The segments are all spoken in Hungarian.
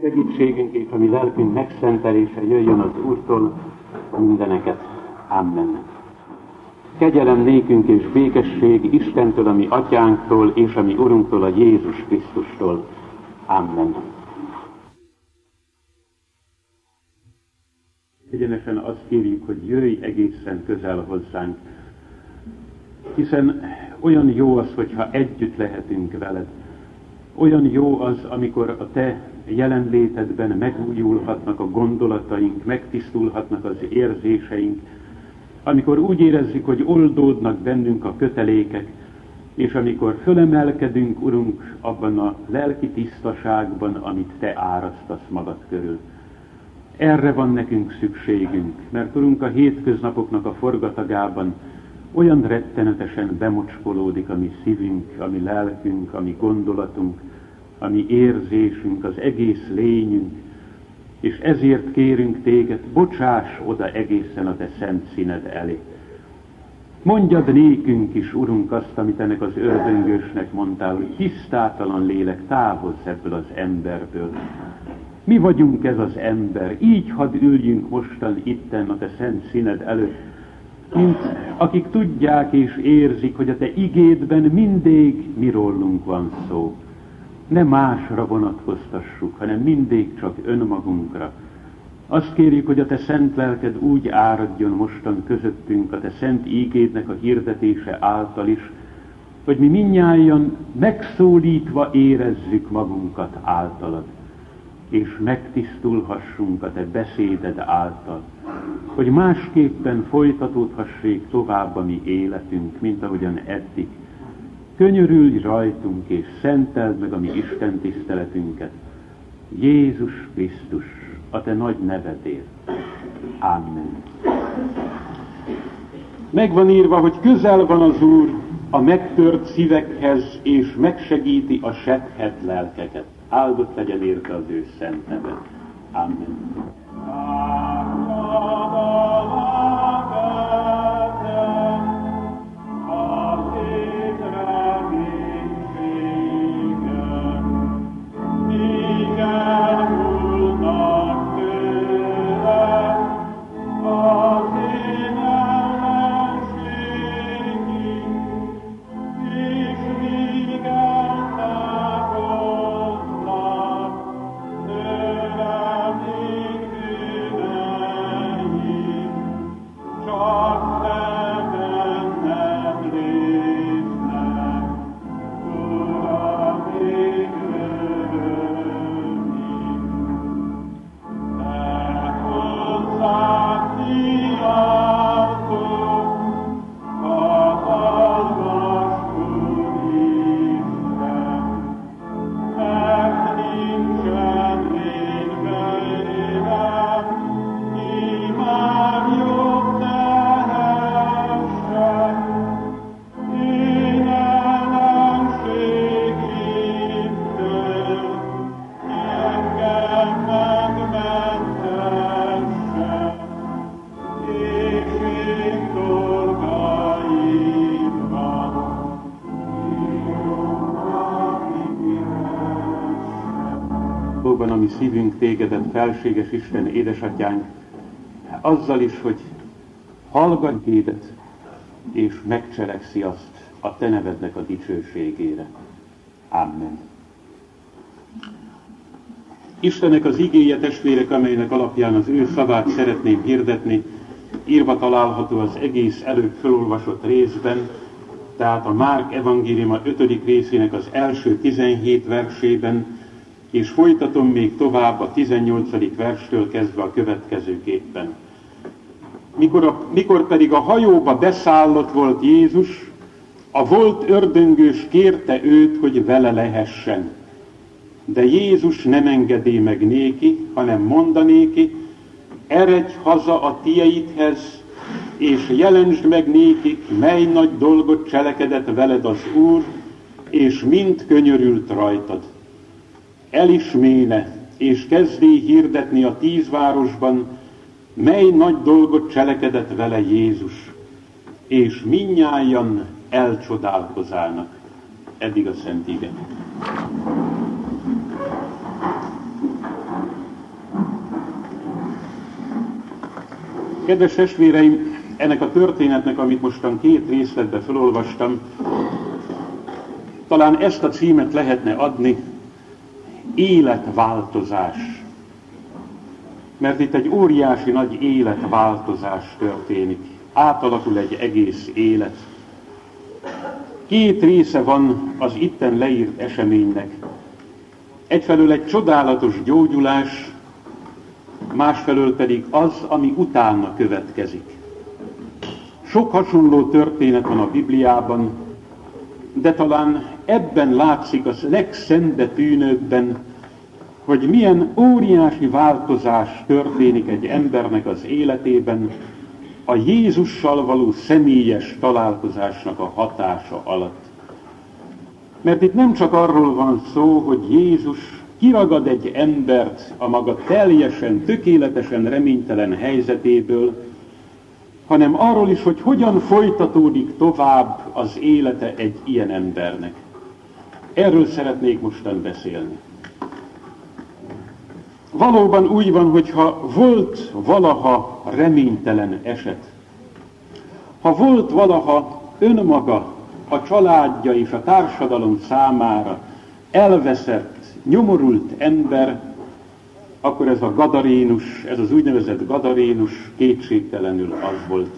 Segítségünk és a mi lelkünk megszentelése jöjjön az Úrtól mindeneket. Amen. Kegyelem nékünk és békesség Istentől, a mi atyánktól és a mi Urunktól, a Jézus Krisztustól. Amen. Egyenesen azt kérjük, hogy jöjj egészen közel hozzánk, hiszen olyan jó az, hogyha együtt lehetünk veled. Olyan jó az, amikor a te jelenlétedben megújulhatnak a gondolataink, megtisztulhatnak az érzéseink, amikor úgy érezzük, hogy oldódnak bennünk a kötelékek, és amikor fölemelkedünk, Urunk, abban a lelki tisztaságban, amit Te árasztasz magad körül. Erre van nekünk szükségünk, mert Urunk, a hétköznapoknak a forgatagában olyan rettenetesen bemocskolódik a mi szívünk, a mi lelkünk, a mi gondolatunk, a mi érzésünk, az egész lényünk, és ezért kérünk téged, bocsáss oda egészen a te szent színed elé. Mondjad nékünk is, Urunk, azt, amit ennek az ördöngősnek mondtál, hogy tisztátalan lélek távozz ebből az emberből. Mi vagyunk ez az ember, így hadd üljünk mostan itten a te szent színed előtt, mint akik tudják és érzik, hogy a te igédben mindig mi rólunk van szó ne másra vonatkoztassuk, hanem mindig csak önmagunkra. Azt kérjük, hogy a Te szent lelked úgy áradjon mostan közöttünk, a Te szent ígédnek a hirdetése által is, hogy mi minnyáján megszólítva érezzük magunkat általad, és megtisztulhassunk a Te beszéded által, hogy másképpen folytatódhassék tovább a mi életünk, mint ahogyan eddig, könyörülj rajtunk, és szenteld meg a mi Isten tiszteletünket. Jézus Krisztus, a te nagy nevedért. Amen. Megvan írva, hogy közel van az Úr a megtört szívekhez, és megsegíti a sethet lelkeket. Áldott legyen érte az ő szent neve. Amen. szívünk felséges Isten édesatyánk, azzal is, hogy hallgat édet, és megcselekszi azt a Te nevednek a dicsőségére. Amen. Istennek az igéje testvérek, amelynek alapján az ő szavát szeretném hirdetni, írva található az egész előbb felolvasott részben, tehát a Márk evangéliuma 5. részének az első 17 versében, és folytatom még tovább a 18. verstől kezdve a következőképpen. Mikor, a, mikor pedig a hajóba beszállott volt Jézus, a volt ördöngős kérte őt, hogy vele lehessen. De Jézus nem engedé meg néki, hanem mondanéki, eredj haza a tieidhez, és jelentsd meg nékik, mely nagy dolgot cselekedett veled az Úr, és mind könyörült rajtad elisméne, és kezdé hirdetni a tíz városban, mely nagy dolgot cselekedett vele Jézus, és minnyájan elcsodálkozának. Eddig a Szent Ige. Kedves testvéreim, ennek a történetnek, amit mostan két részletbe felolvastam, talán ezt a címet lehetne adni, életváltozás. Mert itt egy óriási nagy életváltozás történik. Átalakul egy egész élet. Két része van az itten leírt eseménynek. Egyfelől egy csodálatos gyógyulás, másfelől pedig az, ami utána következik. Sok hasonló történet van a Bibliában, de talán ebben látszik az legszembetűnőbben, hogy milyen óriási változás történik egy embernek az életében a Jézussal való személyes találkozásnak a hatása alatt. Mert itt nem csak arról van szó, hogy Jézus kiragad egy embert a maga teljesen, tökéletesen reménytelen helyzetéből, hanem arról is, hogy hogyan folytatódik tovább az élete egy ilyen embernek. Erről szeretnék mostan beszélni. Valóban úgy van, hogyha volt valaha reménytelen eset, ha volt valaha önmaga, a családja és a társadalom számára elveszett, nyomorult ember, akkor ez a gadarénus, ez az úgynevezett gadarénus kétségtelenül az volt.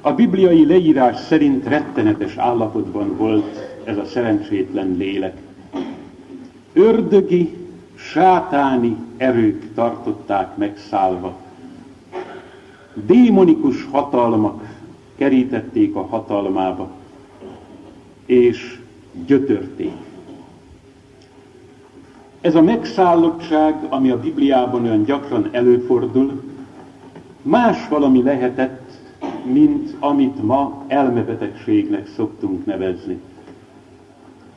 A bibliai leírás szerint rettenetes állapotban volt ez a szerencsétlen lélek. Ördögi, sátáni erők tartották megszállva. Démonikus hatalmak kerítették a hatalmába, és gyötörték. Ez a megszállottság, ami a Bibliában olyan gyakran előfordul, más valami lehetett, mint amit ma elmebetegségnek szoktunk nevezni.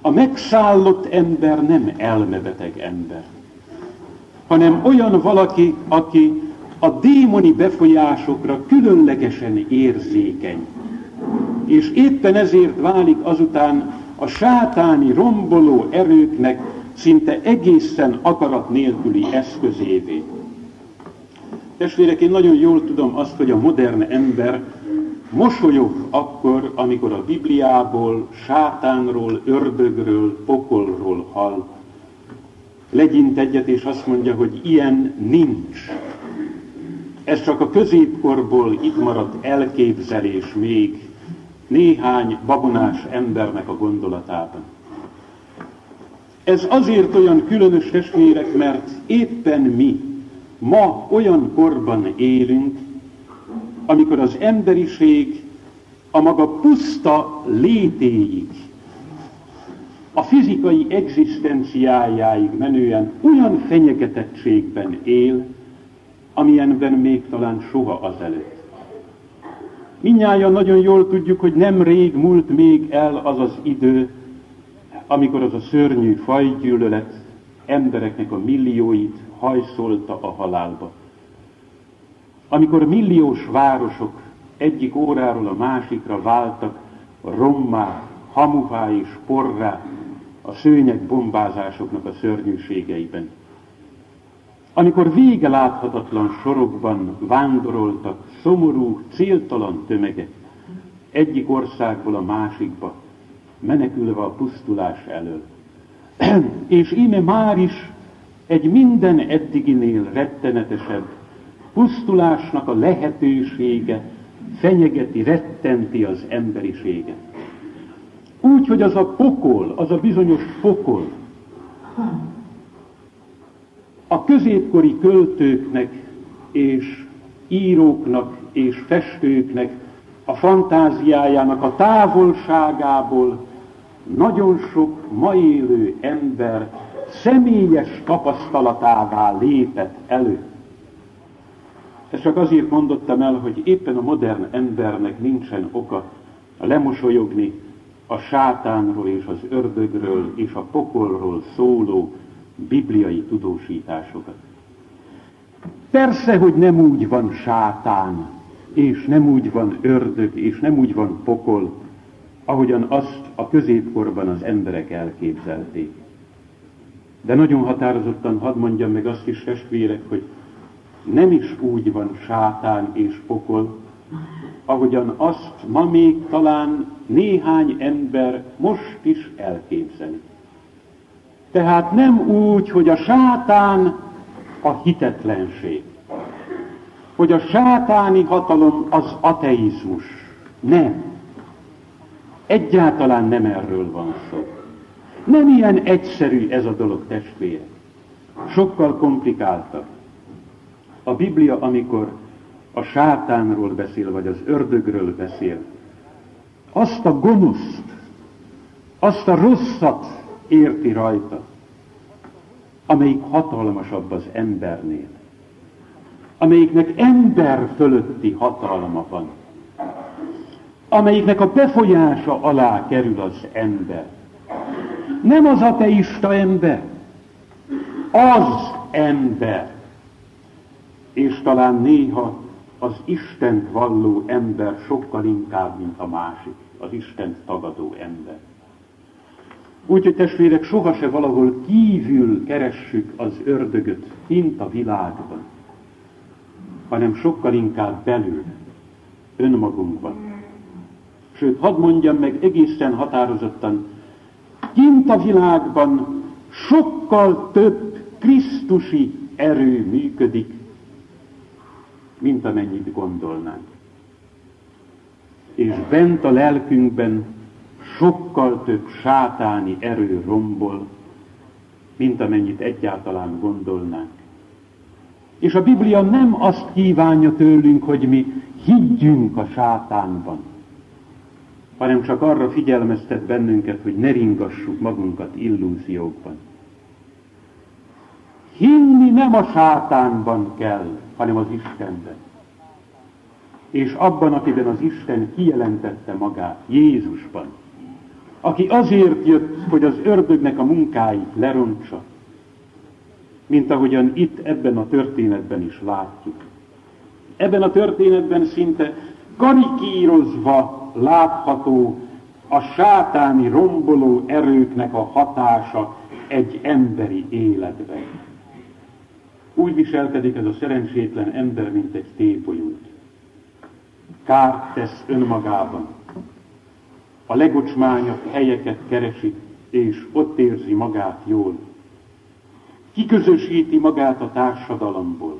A megszállott ember nem elmebeteg ember, hanem olyan valaki, aki a démoni befolyásokra különlegesen érzékeny. És éppen ezért válik azután a sátáni romboló erőknek szinte egészen akarat nélküli eszközévé. Testvérek, én nagyon jól tudom azt, hogy a modern ember mosolyog akkor, amikor a Bibliából, sátánról, ördögről, pokolról hall. Legyint egyet, és azt mondja, hogy ilyen nincs. Ez csak a középkorból itt maradt elképzelés még néhány babonás embernek a gondolatában. Ez azért olyan különös testvérek, mert éppen mi ma olyan korban élünk, amikor az emberiség a maga puszta létéig, a fizikai egzisztenciájáig menően olyan fenyegetettségben él, amilyenben még talán soha azelőtt. Minnyáján nagyon jól tudjuk, hogy nem rég múlt még el az az idő, amikor az a szörnyű fajgyűlölet embereknek a millióit hajszolta a halálba. Amikor milliós városok egyik óráról a másikra váltak rommá, hamuvá és porrá a szőnyeg bombázásoknak a szörnyűségeiben. Amikor vége láthatatlan sorokban vándoroltak szomorú, céltalan tömegek egyik országból a másikba, menekülve a pusztulás elől. És íme már is egy minden eddiginél rettenetesebb pusztulásnak a lehetősége fenyegeti, rettenti az emberiséget. Úgy, hogy az a pokol, az a bizonyos pokol, a középkori költőknek és íróknak és festőknek a fantáziájának a távolságából nagyon sok ma élő ember személyes tapasztalatává lépett elő. Ezt csak azért mondottam el, hogy éppen a modern embernek nincsen oka lemosolyogni a sátánról és az ördögről és a pokolról szóló bibliai tudósításokat. Persze, hogy nem úgy van sátán, és nem úgy van ördög, és nem úgy van pokol, ahogyan azt a középkorban az emberek elképzelték. De nagyon határozottan hadd mondjam meg azt is, testvérek, hogy nem is úgy van sátán és pokol, ahogyan azt ma még talán néhány ember most is elképzeli. Tehát nem úgy, hogy a sátán a hitetlenség, hogy a sátáni hatalom az ateizmus. Nem. Egyáltalán nem erről van szó. Nem ilyen egyszerű ez a dolog, testvérek. Sokkal komplikáltabb. A Biblia, amikor a sátánról beszél, vagy az ördögről beszél, azt a gonoszt, azt a rosszat érti rajta, amelyik hatalmasabb az embernél, amelyiknek ember fölötti hatalma van, amelyiknek a befolyása alá kerül az ember. Nem az ateista ember, az ember. És talán néha az Istent valló ember sokkal inkább, mint a másik, az Istent tagadó ember. Úgyhogy testvérek, sohasem valahol kívül keressük az ördögöt, kint a világban, hanem sokkal inkább belül, önmagunkban. Sőt, hadd mondjam meg egészen határozottan, kint a világban sokkal több Krisztusi erő működik, mint amennyit gondolnánk. És bent a lelkünkben sokkal több sátáni erő rombol, mint amennyit egyáltalán gondolnánk. És a Biblia nem azt kívánja tőlünk, hogy mi higgyünk a sátánban, hanem csak arra figyelmeztet bennünket, hogy ne ringassuk magunkat illúziókban. Hinni nem a sátánban kell, hanem az Istenben. És abban, akiben az Isten kijelentette magát, Jézusban, aki azért jött, hogy az ördögnek a munkáit lerontsa, mint ahogyan itt ebben a történetben is látjuk. Ebben a történetben szinte karikírozva látható a sátáni romboló erőknek a hatása egy emberi életben. Úgy viselkedik ez a szerencsétlen ember, mint egy tépolyút. Kárt tesz önmagában. A legocsmányabb helyeket keresi, és ott érzi magát jól. Kiközösíti magát a társadalomból.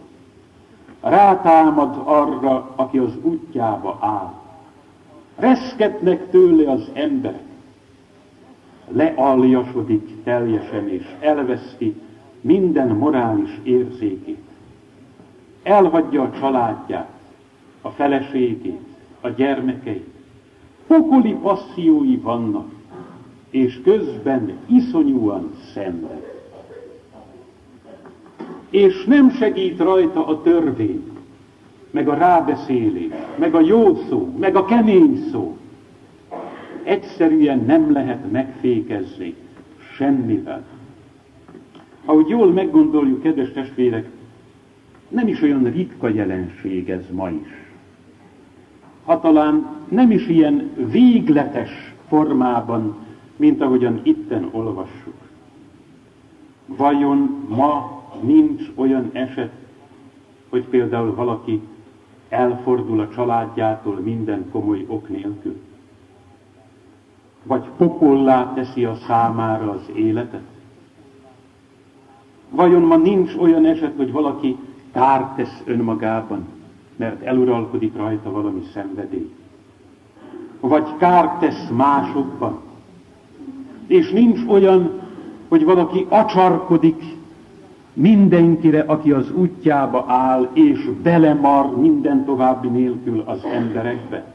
Rátámad arra, aki az útjába áll. Reszketnek tőle az emberek. Lealjasodik teljesen, és elveszti minden morális érzékét. Elhagyja a családját, a feleségét, a gyermekeit. Pokoli passziói vannak, és közben iszonyúan szenved. És nem segít rajta a törvény, meg a rábeszélés, meg a jó szó, meg a kemény szó. Egyszerűen nem lehet megfékezni semmivel. Ahogy jól meggondoljuk, kedves testvérek, nem is olyan ritka jelenség ez ma is. Ha talán nem is ilyen végletes formában, mint ahogyan itten olvassuk. Vajon ma nincs olyan eset, hogy például valaki elfordul a családjától minden komoly ok nélkül? Vagy pokollá teszi a számára az életet? Vajon ma nincs olyan eset, hogy valaki kárt tesz önmagában, mert eluralkodik rajta valami szenvedély? Vagy kárt tesz másokban? És nincs olyan, hogy valaki acsarkodik mindenkire, aki az útjába áll, és belemar minden további nélkül az emberekbe?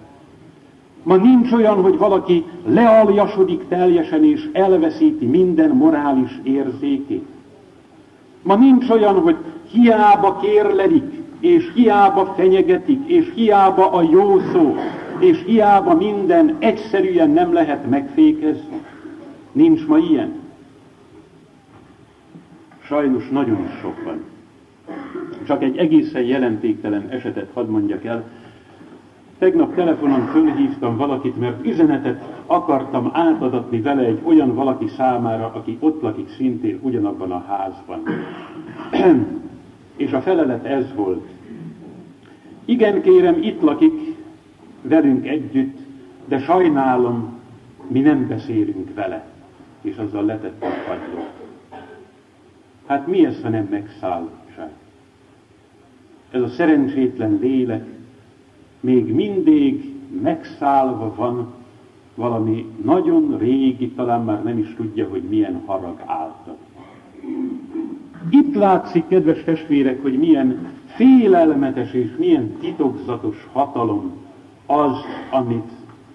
Ma nincs olyan, hogy valaki lealjasodik teljesen, és elveszíti minden morális érzékét. Ma nincs olyan, hogy hiába kérledik, és hiába fenyegetik, és hiába a jó szó, és hiába minden egyszerűen nem lehet megfékezni. Nincs ma ilyen. Sajnos nagyon is sok van. Csak egy egészen jelentéktelen esetet hadd mondjak el, Tegnap telefonon fölhívtam valakit, mert üzenetet akartam átadatni vele egy olyan valaki számára, aki ott lakik szintén ugyanabban a házban. És a felelet ez volt. Igen, kérem, itt lakik velünk együtt, de sajnálom, mi nem beszélünk vele. És azzal letette a kagylót. Hát mi ez, ha nem megszállottság? Ez a szerencsétlen lélek még mindig megszállva van valami nagyon régi, talán már nem is tudja, hogy milyen harag által. Itt látszik, kedves testvérek, hogy milyen félelmetes és milyen titokzatos hatalom az, amit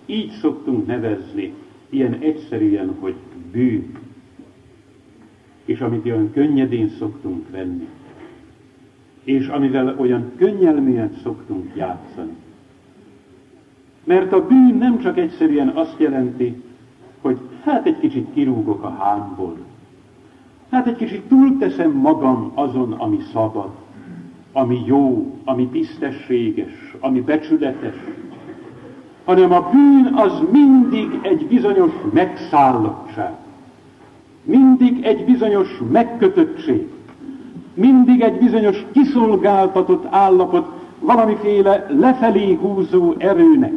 így szoktunk nevezni, ilyen egyszerűen, hogy bűn, és amit olyan könnyedén szoktunk venni, és amivel olyan könnyelműen szoktunk játszani. Mert a bűn nem csak egyszerűen azt jelenti, hogy hát egy kicsit kirúgok a hámból, hát egy kicsit túlteszem magam azon, ami szabad, ami jó, ami tisztességes, ami becsületes, hanem a bűn az mindig egy bizonyos megszállottság, mindig egy bizonyos megkötöttség, mindig egy bizonyos kiszolgáltatott állapot, valamiféle lefelé húzó erőnek,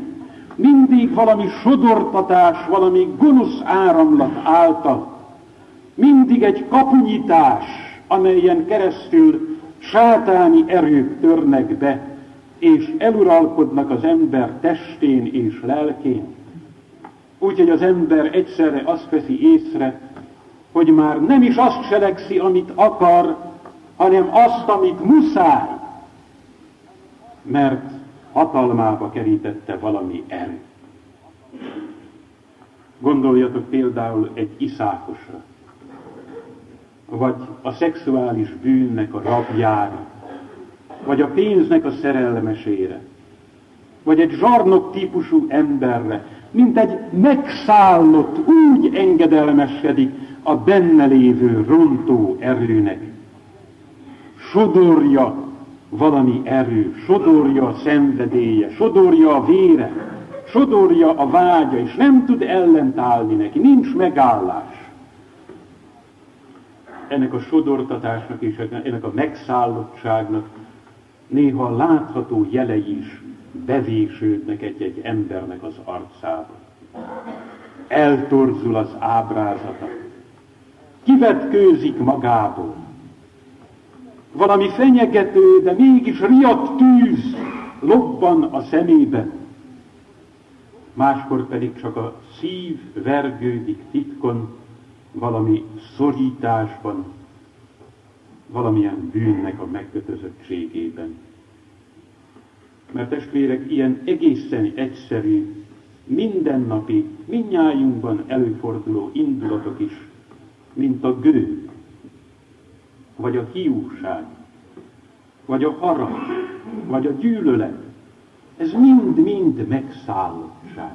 mindig valami sodortatás, valami gonosz áramlat által, mindig egy kapunyítás, amelyen keresztül sátáni erők törnek be, és eluralkodnak az ember testén és lelkén. Úgyhogy az ember egyszerre azt veszi észre, hogy már nem is azt cselekszi, amit akar, hanem azt, amit muszáj, mert hatalmába kerítette valami erő. Gondoljatok például egy iszákosra, vagy a szexuális bűnnek a rabjára, vagy a pénznek a szerelmesére, vagy egy zsarnok típusú emberre, mint egy megszállott, úgy engedelmeskedik a benne lévő rontó erőnek. Sodorja valami erő, sodorja a szenvedélye, sodorja a vére, sodorja a vágya, és nem tud ellentállni neki, nincs megállás. Ennek a sodortatásnak és ennek a megszállottságnak néha látható jelei is bevésődnek egy-egy embernek az arcába. Eltorzul az ábrázata. Kivetkőzik magából. Valami fenyegető, de mégis riadt tűz lobban a szemében. Máskor pedig csak a szív vergődik titkon, valami szorításban, valamilyen bűnnek a megkötözöttségében. Mert testvérek, ilyen egészen egyszerű, mindennapi, minnyájunkban előforduló indulatok is, mint a gő, vagy a hiúság, vagy a harag, vagy a gyűlölet, ez mind-mind megszállottság,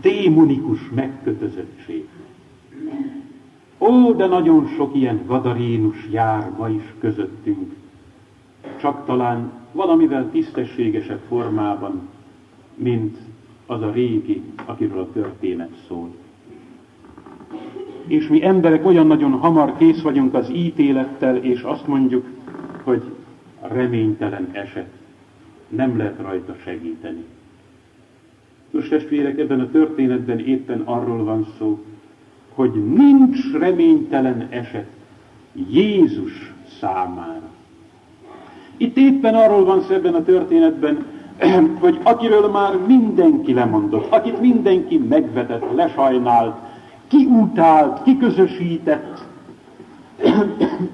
démonikus megkötözöttség. Ó, de nagyon sok ilyen gadarénus jár ma is közöttünk, csak talán valamivel tisztességesebb formában, mint az a régi, akiről a történet szól. És mi emberek olyan nagyon hamar kész vagyunk az ítélettel, és azt mondjuk, hogy reménytelen eset, nem lehet rajta segíteni. Most testvérek, ebben a történetben éppen arról van szó, hogy nincs reménytelen eset Jézus számára. Itt éppen arról van szó ebben a történetben, hogy akiről már mindenki lemondott, akit mindenki megvetett, lesajnált, kiutált, kiközösített,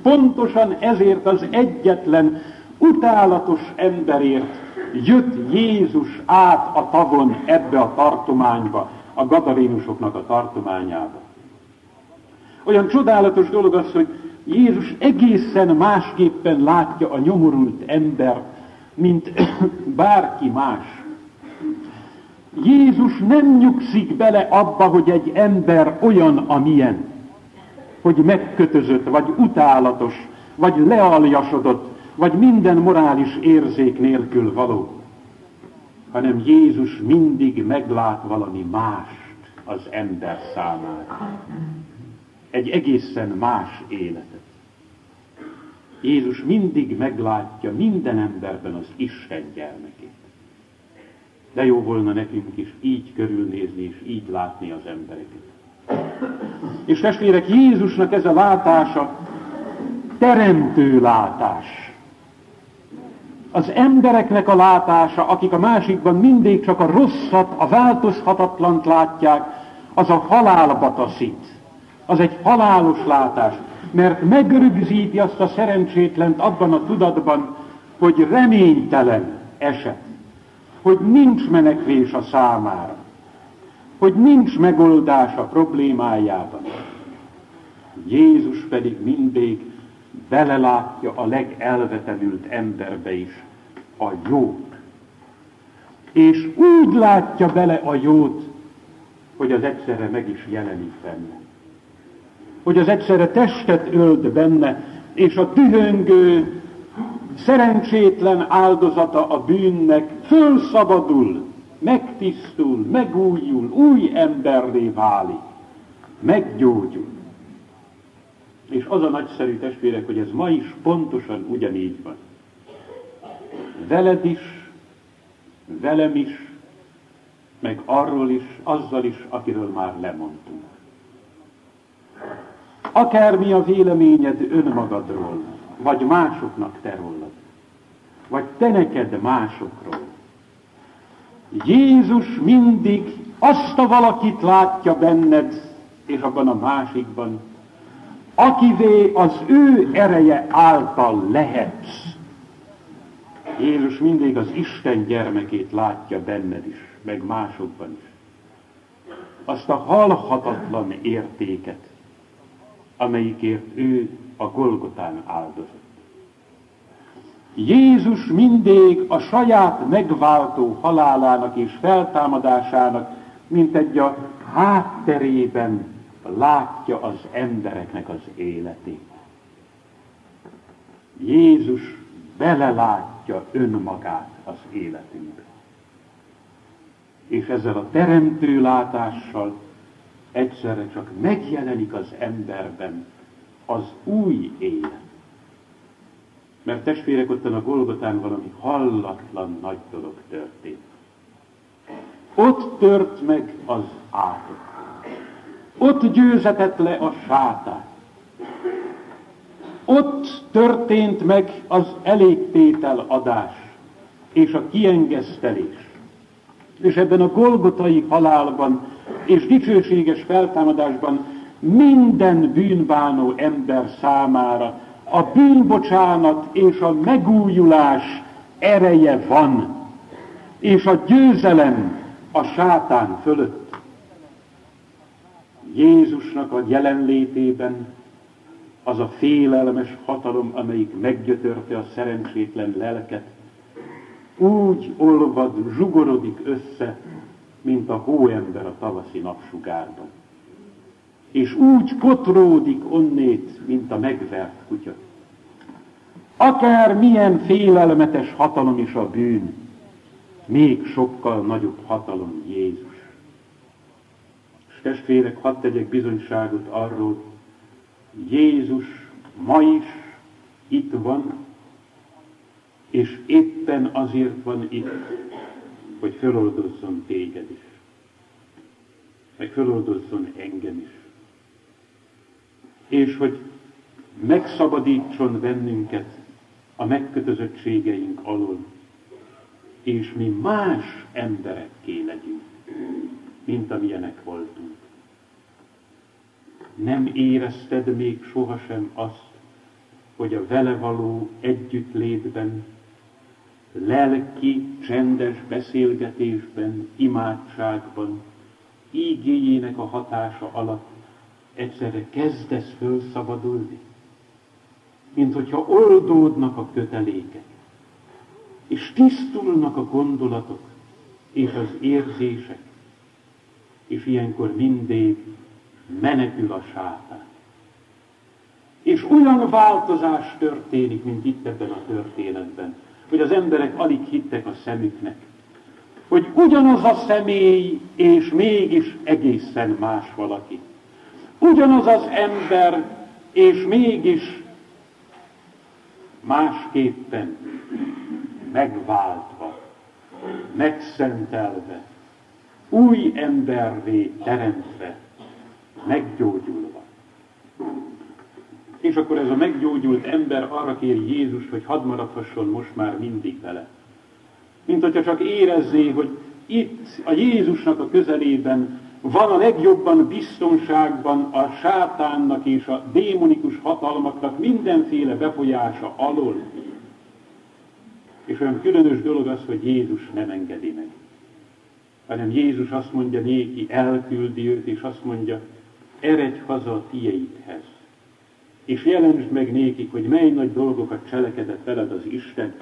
pontosan ezért az egyetlen utálatos emberért jött Jézus át a tavon ebbe a tartományba, a gadarénusoknak a tartományába. Olyan csodálatos dolog az, hogy Jézus egészen másképpen látja a nyomorult ember, mint bárki más. Jézus nem nyugszik bele abba, hogy egy ember olyan, amilyen, hogy megkötözött, vagy utálatos, vagy lealjasodott, vagy minden morális érzék nélkül való, hanem Jézus mindig meglát valami mást az ember számára egy egészen más életet. Jézus mindig meglátja minden emberben az Isten gyermekét. De jó volna nekünk is így körülnézni és így látni az embereket. És testvérek, Jézusnak ez a látása teremtő látás. Az embereknek a látása, akik a másikban mindig csak a rosszat, a változhatatlant látják, az a halálba taszít. Az egy halálos látás, mert megrögzíti azt a szerencsétlent abban a tudatban, hogy reménytelen eset, hogy nincs menekvés a számára, hogy nincs megoldás a problémájában. Jézus pedig mindig belelátja a legelvetemült emberbe is a jót. És úgy látja bele a jót, hogy az egyszerre meg is jelenik benne. Hogy az egyszerre testet ölt benne, és a dühöngő, szerencsétlen áldozata a bűnnek fölszabadul, megtisztul, megújul, új emberré válik, meggyógyul. És az a nagyszerű testvérek, hogy ez ma is pontosan ugyanígy van. Veled is, velem is, meg arról is, azzal is, akiről már lemondtunk. Akármi a véleményed önmagadról, vagy másoknak te rólad, vagy te neked másokról. Jézus mindig azt a valakit látja benned, és abban a másikban, akivé az ő ereje által lehetsz. Jézus mindig az Isten gyermekét látja benned is meg másokban is. Azt a halhatatlan értéket, amelyikért ő a Golgotán áldozott. Jézus mindig a saját megváltó halálának és feltámadásának, mint egy a hátterében látja az embereknek az életét. Jézus belelátja önmagát az életünkbe és ezzel a teremtő látással egyszerre csak megjelenik az emberben az új élet. Mert testvérek, ottan a Golgotán valami hallatlan nagy dolog történt. Ott tört meg az átok. Ott győzetett le a sátát. Ott történt meg az elégtétel adás és a kiengesztelés és ebben a golgotai halálban és dicsőséges feltámadásban minden bűnbánó ember számára a bűnbocsánat és a megújulás ereje van, és a győzelem a sátán fölött. Jézusnak a jelenlétében az a félelmes hatalom, amelyik meggyötörte a szerencsétlen lelket, úgy olvad, zsugorodik össze, mint a hóember a tavaszi napsugárban. És úgy kotródik onnét, mint a megvert kutya. Akár milyen félelmetes hatalom is a bűn, még sokkal nagyobb hatalom Jézus. És testvérek, hadd tegyek bizonyságot arról, Jézus ma is itt van, és éppen azért van itt, hogy föloldozzon téged is, meg föloldozzon engem is, és hogy megszabadítson bennünket a megkötözöttségeink alól, és mi más emberekké legyünk, mint amilyenek voltunk. Nem érezted még sohasem azt, hogy a vele való együttlétben lelki, csendes beszélgetésben, imádságban, ígéjének a hatása alatt egyszerre kezdesz fölszabadulni, mint hogyha oldódnak a kötelékek, és tisztulnak a gondolatok és az érzések, és ilyenkor mindig menekül a sátán. És olyan változás történik, mint itt ebben a történetben, hogy az emberek alig hittek a szemüknek. Hogy ugyanaz a személy, és mégis egészen más valaki. Ugyanaz az ember, és mégis másképpen megváltva, megszentelve, új embervé teremtve, meggyógyulva. És akkor ez a meggyógyult ember arra kéri Jézus, hogy hadd maradhasson most már mindig vele. Mint hogyha csak érezzé, hogy itt a Jézusnak a közelében van a legjobban biztonságban a sátánnak és a démonikus hatalmaknak mindenféle befolyása alól. És olyan különös dolog az, hogy Jézus nem engedi meg. Hanem Jézus azt mondja néki, elküldi őt, és azt mondja, eredj haza a tieidhez. És jelentsd meg nékik, hogy mely nagy dolgokat cselekedett veled az Isten,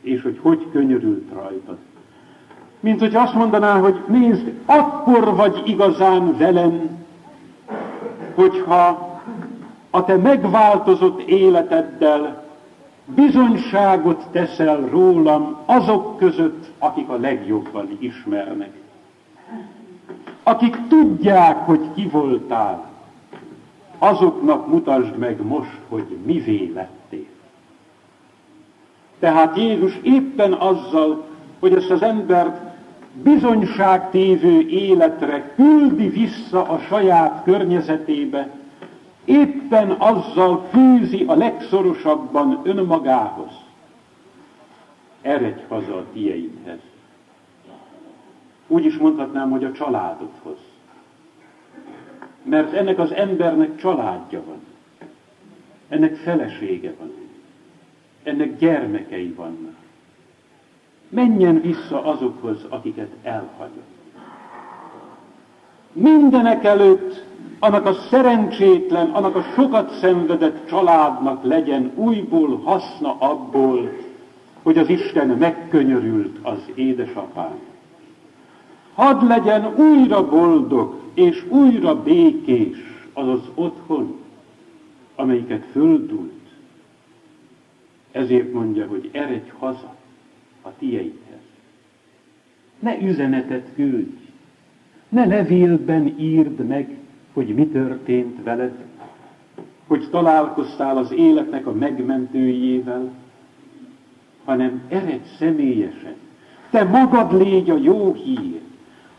és hogy hogy könyörült rajtad. Mint hogy azt mondaná, hogy nézd, akkor vagy igazán velem, hogyha a te megváltozott életeddel bizonyságot teszel rólam azok között, akik a legjobban ismernek. Akik tudják, hogy ki voltál, azoknak mutasd meg most, hogy mivé lettél. Tehát Jézus éppen azzal, hogy ezt az embert bizonyságtévő életre küldi vissza a saját környezetébe, éppen azzal fűzi a legszorosabban önmagához. Eredj haza a tieidhez. Úgy is mondhatnám, hogy a családodhoz. Mert ennek az embernek családja van. Ennek felesége van. Ennek gyermekei vannak menjen vissza azokhoz, akiket elhagyott. Mindenek előtt annak a szerencsétlen, annak a sokat szenvedett családnak legyen újból haszna abból, hogy az Isten megkönyörült az édesapán. Hadd legyen újra boldog és újra békés az az otthon, amelyiket földult. Ezért mondja, hogy eredj haza a tieidhez. Ne üzenetet küldj, ne levélben írd meg, hogy mi történt veled, hogy találkoztál az életnek a megmentőjével, hanem eredj személyesen. Te magad légy a jó hír,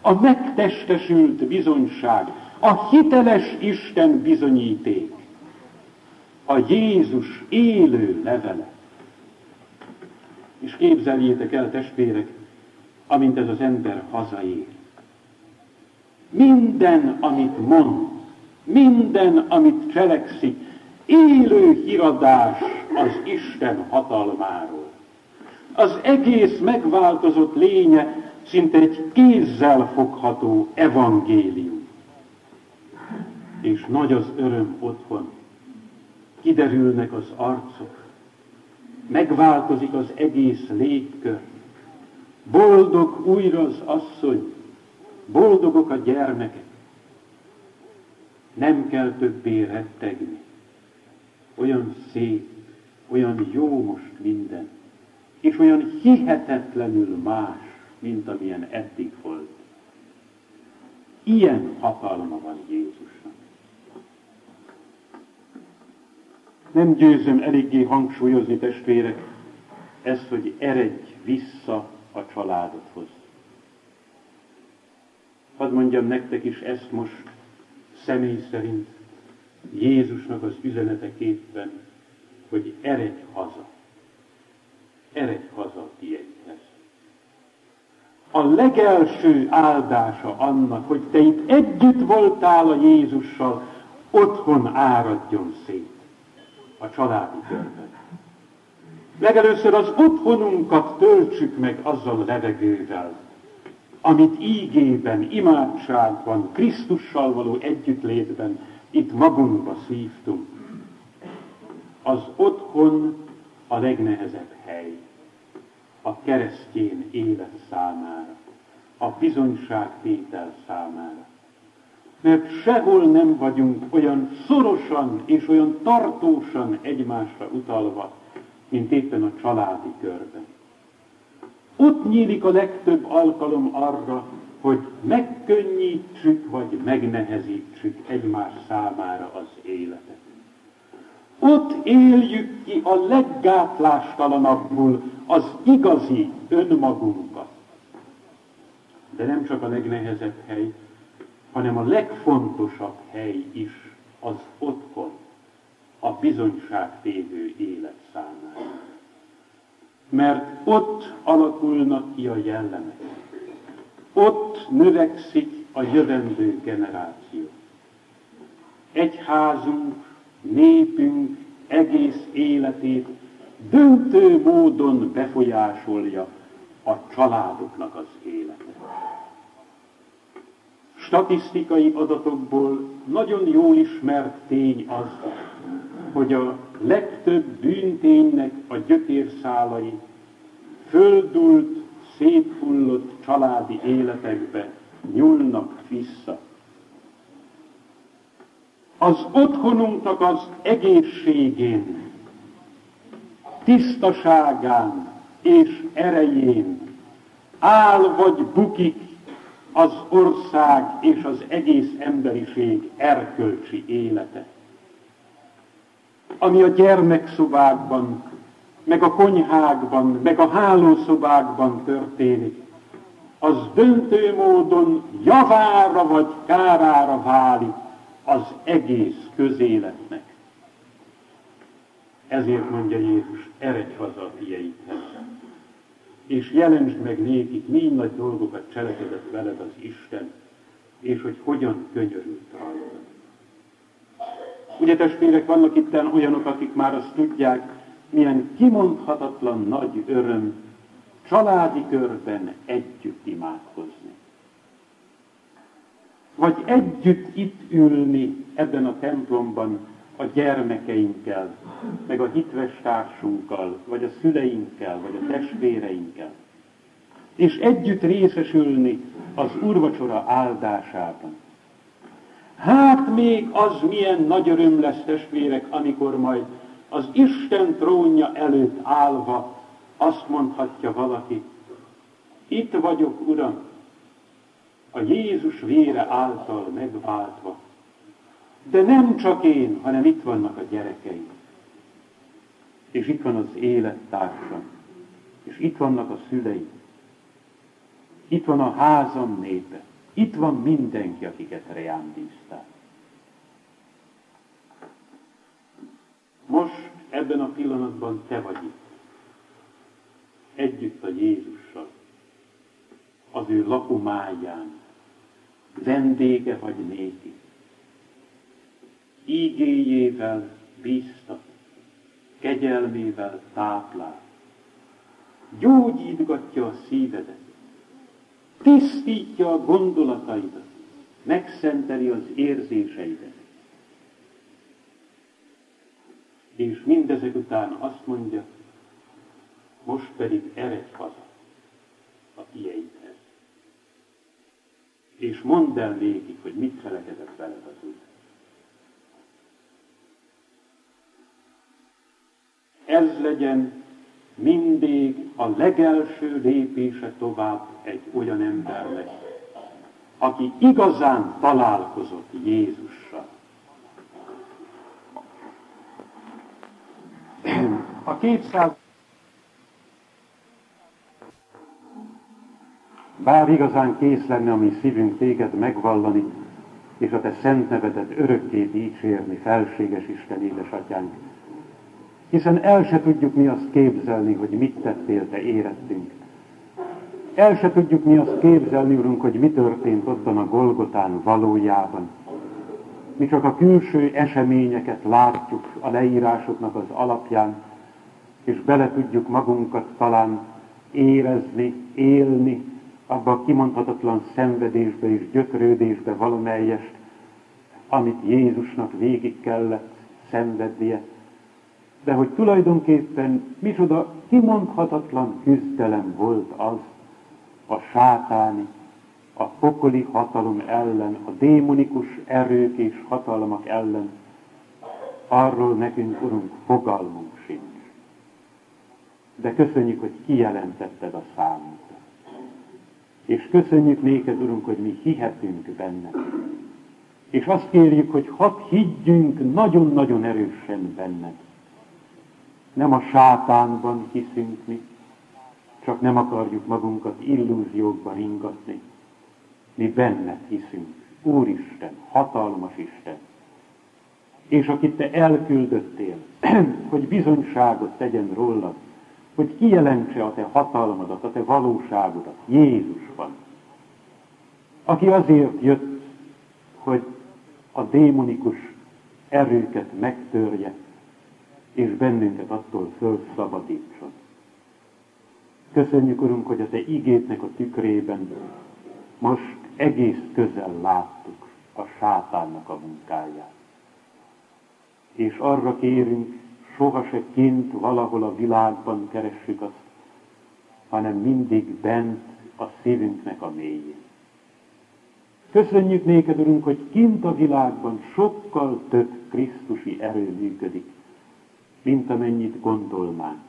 a megtestesült bizonyság, a hiteles Isten bizonyíték, a Jézus élő levele. És képzeljétek el, testvérek, amint ez az ember hazaér. Minden, amit mond, minden, amit cselekszik, élő híradás az Isten hatalmáról. Az egész megváltozott lénye szinte egy kézzel fogható evangélium. És nagy az öröm otthon. Kiderülnek az arcok, megváltozik az egész légkör. Boldog újra az asszony, boldogok a gyermekek. Nem kell többé rettegni. Olyan szép, olyan jó most minden, és olyan hihetetlenül más, mint amilyen eddig volt. Ilyen hatalma van Jézusnak. Nem győzöm eléggé hangsúlyozni, testvérek, ezt, hogy eredj vissza a családodhoz. Hadd mondjam nektek is ezt most személy szerint, Jézusnak az üzeneteképpen, hogy eredj haza. Eredj haza a tieidhez. A legelső áldása annak, hogy te itt együtt voltál a Jézussal, otthon áradjon szét a családi körben. Legelőször az otthonunkat töltsük meg azzal levegővel, amit ígében, imádságban, Krisztussal való együttlétben itt magunkba szívtunk. Az otthon a legnehezebb hely a keresztjén élet számára, a bizonyságtétel számára mert sehol nem vagyunk olyan szorosan és olyan tartósan egymásra utalva, mint éppen a családi körben. Ott nyílik a legtöbb alkalom arra, hogy megkönnyítsük vagy megnehezítsük egymás számára az életet. Ott éljük ki a leggátlástalanabbul az igazi önmagunkat. De nem csak a legnehezebb hely, hanem a legfontosabb hely is az otthon, a bizonyságtévő élet számára. Mert ott alakulnak ki a jellemek. Ott növekszik a jövendő generáció. Egyházunk, népünk egész életét döntő módon befolyásolja a családoknak az élete. Statisztikai adatokból nagyon jól ismert tény az, hogy a legtöbb bűnténynek a gyökérszálai földult, széthullott családi életekbe nyúlnak vissza. Az otthonunknak az egészségén, tisztaságán és erején áll vagy bukik az ország és az egész emberiség erkölcsi élete. Ami a gyermekszobákban, meg a konyhákban, meg a hálószobákban történik, az döntő módon javára vagy kárára válik az egész közéletnek. Ezért mondja Jézus, eredj haza a fieidhez, és jelentsd meg nékik, mi nagy dolgokat cselekedett veled az Isten, és hogy hogyan könyörült rajta. Ugye testvérek, vannak itt olyanok, akik már azt tudják, milyen kimondhatatlan nagy öröm családi körben együtt imádkozni. Vagy együtt itt ülni ebben a templomban a gyermekeinkkel, meg a hitves társunkkal, vagy a szüleinkkel, vagy a testvéreinkkel. És együtt részesülni az urvacsora áldásában. Hát még az milyen nagy öröm lesz, testvérek, amikor majd az Isten trónja előtt állva azt mondhatja valaki, itt vagyok, Uram, a Jézus vére által megváltva. De nem csak én, hanem itt vannak a gyerekeim. És itt van az élettársam. És itt vannak a szüleim. Itt van a házam népe. Itt van mindenki, akiket rejám bíztál. Most ebben a pillanatban te vagy itt. Együtt a Jézussal. Az ő lakomáján. Vendége vagy néki. Ígéjével bíztat. Kegyelmével táplál. Gyógyítgatja a szívedet tisztítja a gondolataidat, megszenteli az érzéseidet. És mindezek után azt mondja, most pedig eredj haza a tieidhez. És mondd el végig, hogy mit cselekedett veled az Úr. Ez legyen mindig a legelső lépése tovább egy olyan embernek, aki igazán találkozott Jézussal. A 200 Bár igazán kész lenne a mi szívünk téged megvallani, és a te szent nevedet örökké dicsérni, felséges Isten édesatyánk, hiszen el se tudjuk mi azt képzelni, hogy mit tettél te érettünk. El se tudjuk mi azt képzelni, Urunk, hogy mi történt ottan a Golgotán valójában. Mi csak a külső eseményeket látjuk a leírásoknak az alapján, és bele tudjuk magunkat talán érezni, élni abba a kimondhatatlan szenvedésbe és gyökrődésbe valamelyest, amit Jézusnak végig kellett szenvednie, de hogy tulajdonképpen micsoda kimondhatatlan küzdelem volt az a sátáni, a pokoli hatalom ellen, a démonikus erők és hatalmak ellen, arról nekünk, Urunk, fogalmunk sincs. De köszönjük, hogy kijelentetted a számunkra. És köszönjük néked, Urunk, hogy mi hihetünk benne. És azt kérjük, hogy hadd higgyünk nagyon-nagyon erősen benned. Nem a sátánban hiszünk mi, csak nem akarjuk magunkat illúziókban ingatni. Mi benned hiszünk, Úristen, hatalmas Isten. És akit te elküldöttél, hogy bizonyságot tegyen rólad, hogy kijelentse a te hatalmadat, a te valóságodat Jézusban. Aki azért jött, hogy a démonikus erőket megtörje, és bennünket attól fölszabadítson. Köszönjük, Urunk, hogy a Te igétnek a tükrében most egész közel láttuk a sátánnak a munkáját. És arra kérünk, soha se kint valahol a világban keressük azt, hanem mindig bent a szívünknek a mélyén. Köszönjük néked, Urunk, hogy kint a világban sokkal több Krisztusi erő működik, mint amennyit gondolnánk.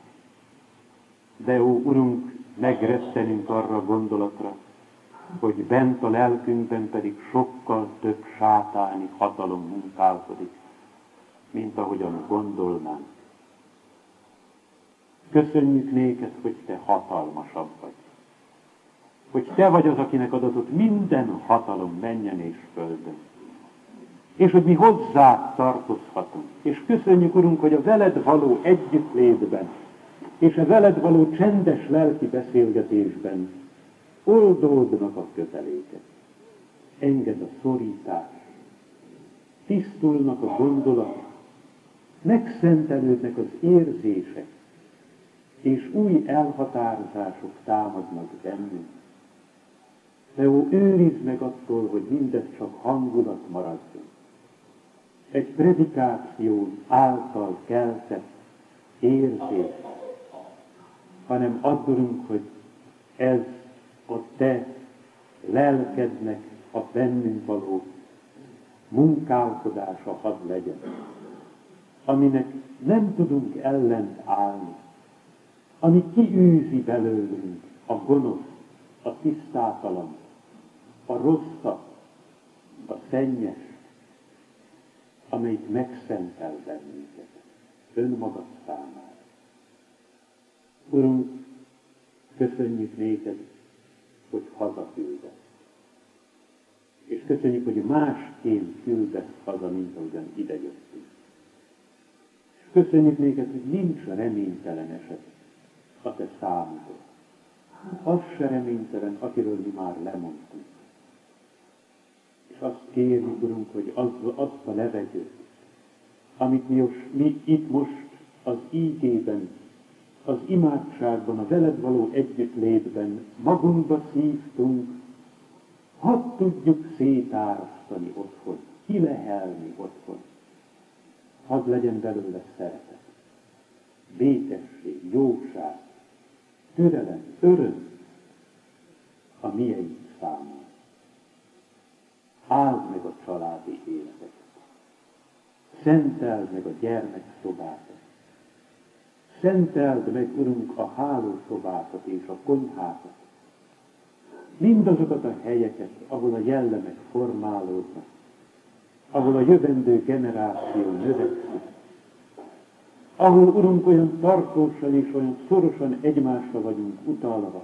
De ó, Urunk, megrettenünk arra a gondolatra, hogy bent a lelkünkben pedig sokkal több sátáni hatalom munkálkodik, mint ahogyan gondolnánk. Köszönjük néked, hogy te hatalmasabb vagy. Hogy te vagy az, akinek adatott minden hatalom menjen és földön. És hogy mi hozzá tartozhatunk. És köszönjük, Urunk, hogy a veled való együttlétben, és a veled való csendes lelki beszélgetésben oldódnak a kötelékek. Enged a szorítás, tisztulnak a gondolatok, megszentelődnek az érzések, és új elhatározások támadnak bennünk. De ó, őrizd meg attól, hogy mindez csak hangulat maradjon. Egy predikáció által keltett érzés, hanem addurunk, hogy ez a te lelkednek a bennünk való munkálkodása hadd legyen, aminek nem tudunk ellent állni, ami kiűzi belőlünk a gonosz, a tisztátalan, a rosszat, a szennyes, amelyik megszentel bennünket önmagad számára. Urunk, köszönjük néked, hogy hazaküldesz. És köszönjük, hogy másként küldesz haza, mint ahogyan idejöttünk. Köszönjük néked, hogy nincs reménytelen eset a te számodra. Az se reménytelen, akiről mi már lemondtunk. És azt kérjük, Urunk, hogy az, azt a levegőt, amit mi, most, mi itt most az ígében, az imádságban, a veled való együttlétben magunkba szívtunk, hadd tudjuk szétárasztani otthon, kilehelni otthon. Hadd legyen belőle szeretet, békesség, jóság, türelem, öröm a mieink számára. Áld meg a családi életet. Szenteld meg a gyermekszobákat. Szenteld meg, Urunk, a hálószobákat és a konyhákat. Mindazokat a helyeket, ahol a jellemek formálódnak, ahol a jövendő generáció növekszik, ahol, Urunk, olyan tartósan és olyan szorosan egymásra vagyunk utalva,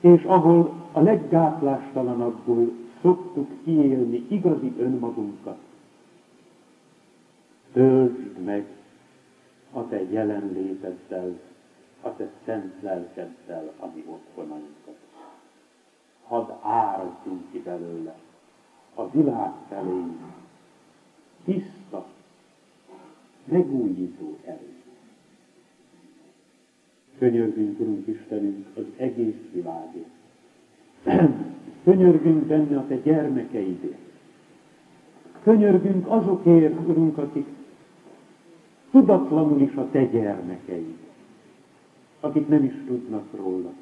és ahol a leggátlástalanabbul szoktuk kiélni igazi önmagunkat. Töltsd meg a Te jelenléteddel, a Te szent lelkeddel a mi otthonainkat. Hadd áradjunk ki belőle a világ felé tiszta, megújító erő. Könyörgünk, Urunk Istenünk, az egész világért. Könyörgünk benne a Te gyermekeidért. Könyörgünk azokért, Urunk, akik tudatlanul is a Te gyermekeid, akik nem is tudnak róla.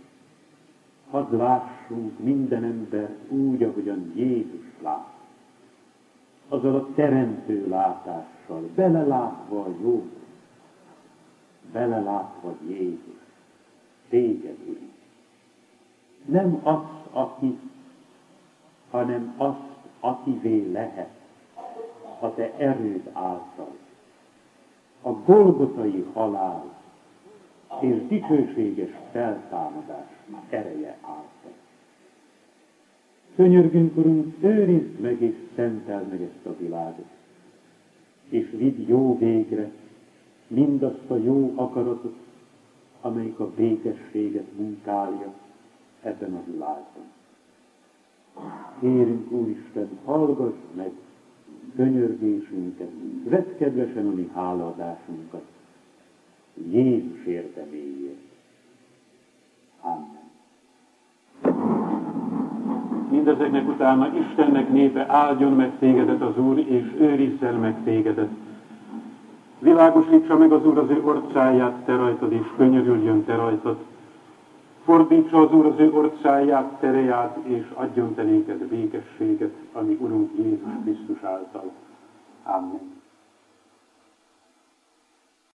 Hadd lássunk minden ember úgy, ahogyan Jézus lát azzal a teremtő látással, belelátva a jó, belelátva Jézus, téged, Úr. Nem azt, aki, hanem azt, akivé lehet a te erőd által. A golgotai halál és dicsőséges feltámadás ereje által. Könyörgünk, Urunk, őrizd meg és szenteld meg ezt a világot, és vidd jó végre mindazt a jó akaratot, amelyik a békességet munkálja ebben a világban. Kérünk, Úristen, hallgass meg könyörgésünket, vedd kedvesen a mi hálaadásunkat, Jézus érdeméért. Amen. Mindezeknek utána Istennek népe áldjon meg tégedet az Úr, és őrizzel meg tégedet. Világosítsa meg az Úr az ő orcáját te rajtad, és könyörüljön te rajtad. Fordítsa az Úr az ő orcáját, tereját, és adjon te néked békességet, ami Urunk Jézus Krisztus által. Amen.